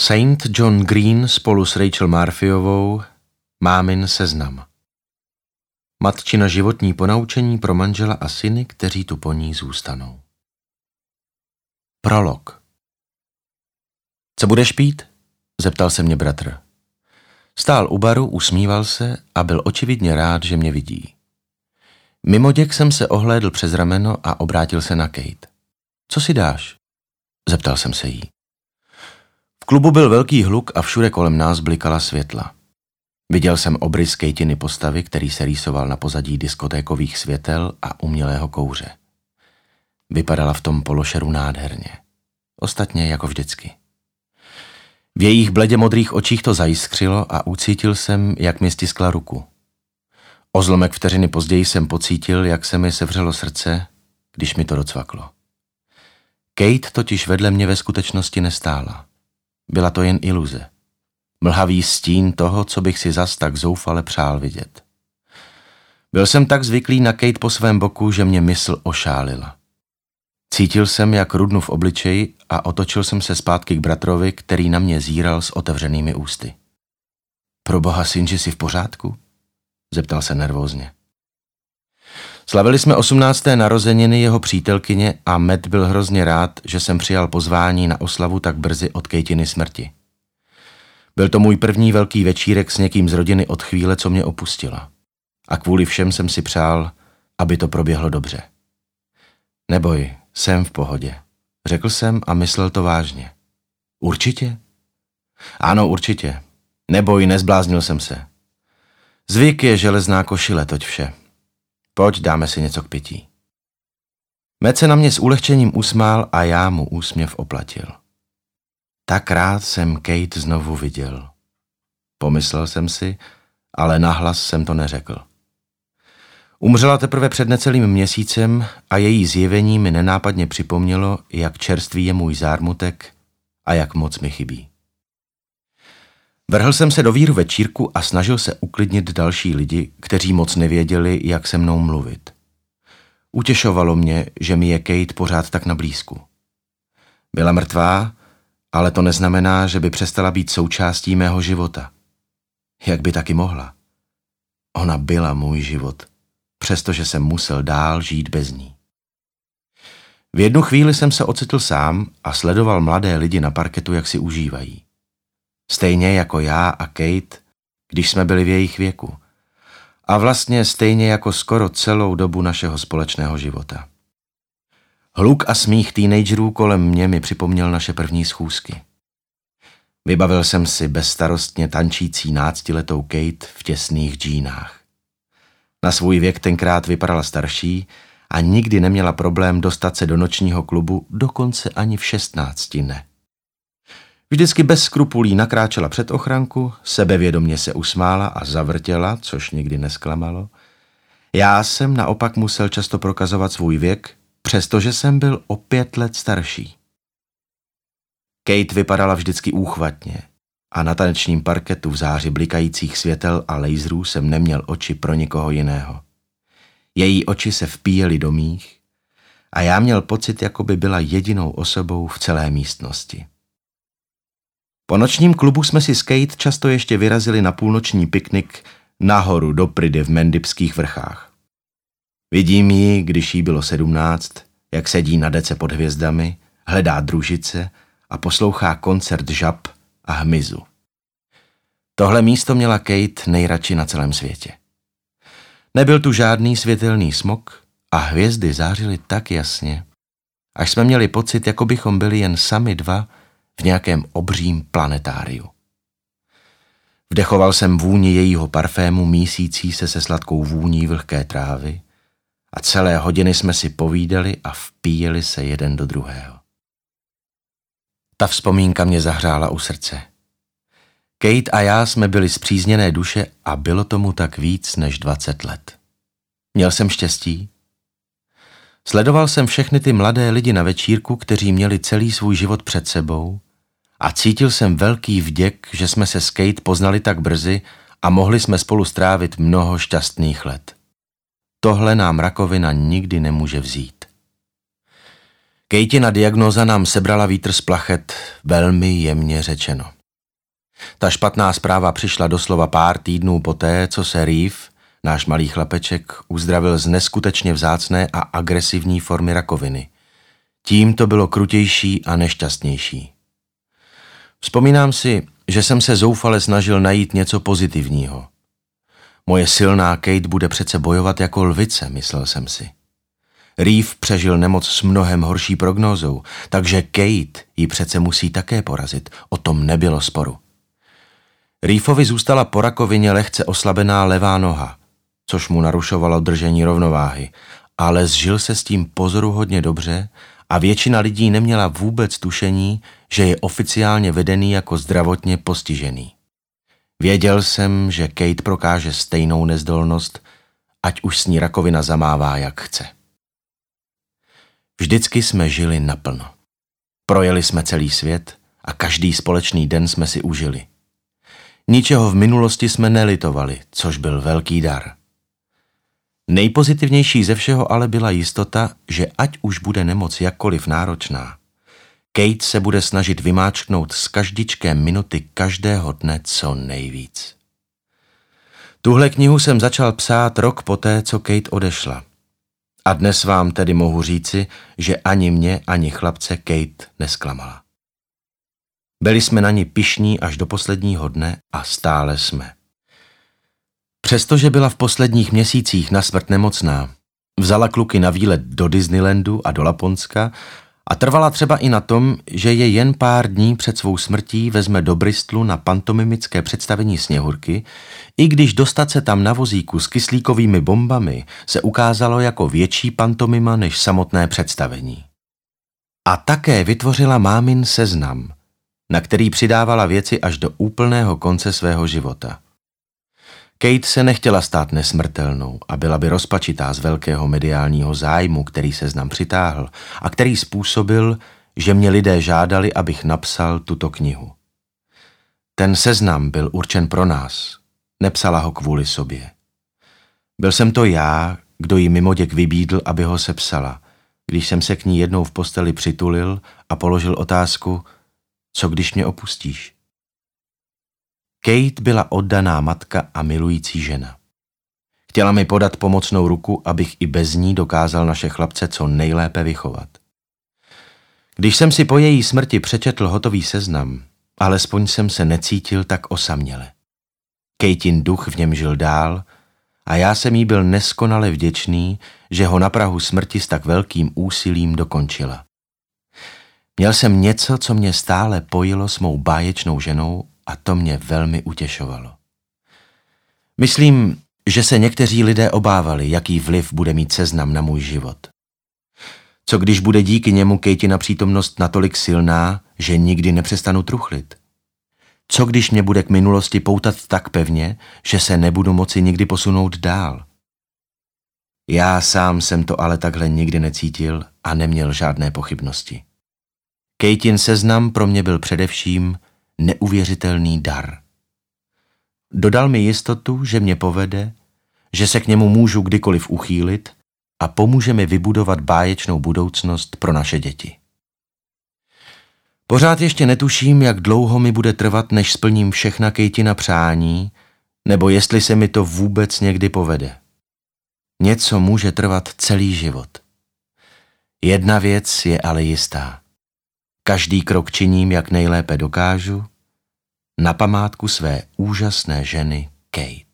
Saint John Green spolu s Rachel Marfiovou Mámin seznam. Matčina životní ponaučení pro manžela a syny, kteří tu po ní zůstanou. Prolog. Co budeš pít? Zeptal se mě bratr. Stál u baru, usmíval se a byl očividně rád, že mě vidí. Mimo děk jsem se ohlédl přes rameno a obrátil se na Kate. Co si dáš? Zeptal jsem se jí. Klubu byl velký hluk a všude kolem nás blikala světla. Viděl jsem obrys Kejtiny postavy, který se rýsoval na pozadí diskotékových světel a umělého kouře. Vypadala v tom pološeru nádherně. Ostatně jako vždycky. V jejich bledě modrých očích to zajiskřilo a ucítil jsem, jak mi stiskla ruku. O zlomek vteřiny později jsem pocítil, jak se mi sevřelo srdce, když mi to docvaklo. Kate totiž vedle mě ve skutečnosti nestála. Byla to jen iluze. Mlhavý stín toho, co bych si zas tak zoufale přál vidět. Byl jsem tak zvyklý na Kate po svém boku, že mě mysl ošálila. Cítil jsem, jak rudnu v obličeji a otočil jsem se zpátky k bratrovi, který na mě zíral s otevřenými ústy. Pro boha, synži, jsi v pořádku? Zeptal se nervózně. Slavili jsme osmnácté narozeniny jeho přítelkyně a Matt byl hrozně rád, že jsem přijal pozvání na oslavu tak brzy od Kejtiny smrti. Byl to můj první velký večírek s někým z rodiny od chvíle, co mě opustila. A kvůli všem jsem si přál, aby to proběhlo dobře. Neboj, jsem v pohodě. Řekl jsem a myslel to vážně. Určitě? Ano, určitě. Neboj, nezbláznil jsem se. Zvyk je železná košile, toť vše. Pojď, dáme si něco k pití. Met se na mě s ulehčením usmál a já mu úsměv oplatil. Tak rád jsem Kate znovu viděl. Pomyslel jsem si, ale nahlas jsem to neřekl. Umřela teprve před necelým měsícem a její zjevení mi nenápadně připomnělo, jak čerstvý je můj zármutek a jak moc mi chybí. Vrhl jsem se do víru večírku a snažil se uklidnit další lidi, kteří moc nevěděli, jak se mnou mluvit. Utěšovalo mě, že mi je Kate pořád tak na blízku. Byla mrtvá, ale to neznamená, že by přestala být součástí mého života. Jak by taky mohla? Ona byla můj život, přestože jsem musel dál žít bez ní. V jednu chvíli jsem se ocitl sám a sledoval mladé lidi na parketu, jak si užívají. Stejně jako já a Kate, když jsme byli v jejich věku. A vlastně stejně jako skoro celou dobu našeho společného života. Hluk a smích teenagerů kolem mě mi připomněl naše první schůzky. Vybavil jsem si bezstarostně tančící náctiletou Kate v těsných džínách. Na svůj věk tenkrát vypadala starší a nikdy neměla problém dostat se do nočního klubu, dokonce ani v šestnácti ne. Vždycky bez skrupulí nakráčela před ochranku, sebevědomně se usmála a zavrtěla, což nikdy nesklamalo. Já jsem naopak musel často prokazovat svůj věk, přestože jsem byl o pět let starší. Kate vypadala vždycky úchvatně a na tanečním parketu v záři blikajících světel a laserů jsem neměl oči pro nikoho jiného. Její oči se vpíjely do mých a já měl pocit, jako by byla jedinou osobou v celé místnosti. Po nočním klubu jsme si s Kate často ještě vyrazili na půlnoční piknik nahoru do Prydy v Mendipských vrchách. Vidím ji, když jí bylo sedmnáct, jak sedí na dece pod hvězdami, hledá družice a poslouchá koncert žab a hmyzu. Tohle místo měla Kate nejradši na celém světě. Nebyl tu žádný světelný smok a hvězdy zářily tak jasně, až jsme měli pocit, jako bychom byli jen sami dva v nějakém obřím planetáriu. Vdechoval jsem vůni jejího parfému mísící se se sladkou vůní vlhké trávy a celé hodiny jsme si povídali a vpíjeli se jeden do druhého. Ta vzpomínka mě zahřála u srdce. Kate a já jsme byli zpřízněné duše a bylo tomu tak víc než 20 let. Měl jsem štěstí. Sledoval jsem všechny ty mladé lidi na večírku, kteří měli celý svůj život před sebou a cítil jsem velký vděk, že jsme se s Kate poznali tak brzy a mohli jsme spolu strávit mnoho šťastných let. Tohle nám rakovina nikdy nemůže vzít. Kejtina diagnoza nám sebrala vítr z plachet, velmi jemně řečeno. Ta špatná zpráva přišla doslova pár týdnů poté, co se Reeve, náš malý chlapeček, uzdravil z neskutečně vzácné a agresivní formy rakoviny. Tím to bylo krutější a nešťastnější. Vzpomínám si, že jsem se zoufale snažil najít něco pozitivního. Moje silná Kate bude přece bojovat jako lvice, myslel jsem si. Reeve přežil nemoc s mnohem horší prognózou, takže Kate ji přece musí také porazit. O tom nebylo sporu. Reefovi zůstala po rakovině lehce oslabená levá noha, což mu narušovalo držení rovnováhy, ale zžil se s tím pozoruhodně dobře a většina lidí neměla vůbec tušení, že je oficiálně vedený jako zdravotně postižený. Věděl jsem, že Kate prokáže stejnou nezdolnost, ať už s ní rakovina zamává, jak chce. Vždycky jsme žili naplno. Projeli jsme celý svět a každý společný den jsme si užili. Ničeho v minulosti jsme nelitovali, což byl velký dar. Nejpozitivnější ze všeho ale byla jistota, že ať už bude nemoc jakkoliv náročná, Kate se bude snažit vymáčknout z každičké minuty každého dne co nejvíc. Tuhle knihu jsem začal psát rok poté, co Kate odešla. A dnes vám tedy mohu říci, že ani mě, ani chlapce Kate nesklamala. Byli jsme na ní pišní až do posledního dne a stále jsme. Přestože byla v posledních měsících na smrt nemocná, vzala kluky na výlet do Disneylandu a do Laponska a trvala třeba i na tom, že je jen pár dní před svou smrtí vezme do Bristlu na pantomimické představení Sněhurky, i když dostat se tam na vozíku s kyslíkovými bombami se ukázalo jako větší pantomima než samotné představení. A také vytvořila mámin seznam, na který přidávala věci až do úplného konce svého života. Kate se nechtěla stát nesmrtelnou a byla by rozpačitá z velkého mediálního zájmu, který se znám přitáhl a který způsobil, že mě lidé žádali, abych napsal tuto knihu. Ten seznam byl určen pro nás, nepsala ho kvůli sobě. Byl jsem to já, kdo ji mimoděk vybídl, aby ho sepsala, když jsem se k ní jednou v posteli přitulil a položil otázku, co když mě opustíš? Kate byla oddaná matka a milující žena. Chtěla mi podat pomocnou ruku, abych i bez ní dokázal naše chlapce co nejlépe vychovat. Když jsem si po její smrti přečetl hotový seznam, alespoň jsem se necítil tak osaměle. Kejtin duch v něm žil dál a já jsem jí byl neskonale vděčný, že ho na Prahu smrti s tak velkým úsilím dokončila. Měl jsem něco, co mě stále pojilo s mou báječnou ženou a to mě velmi utěšovalo. Myslím, že se někteří lidé obávali, jaký vliv bude mít seznam na můj život. Co když bude díky němu Kejtina přítomnost natolik silná, že nikdy nepřestanu truchlit? Co když mě bude k minulosti poutat tak pevně, že se nebudu moci nikdy posunout dál? Já sám jsem to ale takhle nikdy necítil a neměl žádné pochybnosti. Kejtin seznam pro mě byl především neuvěřitelný dar. Dodal mi jistotu, že mě povede, že se k němu můžu kdykoliv uchýlit a pomůže mi vybudovat báječnou budoucnost pro naše děti. Pořád ještě netuším, jak dlouho mi bude trvat, než splním všechna Kejtina přání, nebo jestli se mi to vůbec někdy povede. Něco může trvat celý život. Jedna věc je ale jistá. Každý krok činím, jak nejlépe dokážu, na památku své úžasné ženy Kate.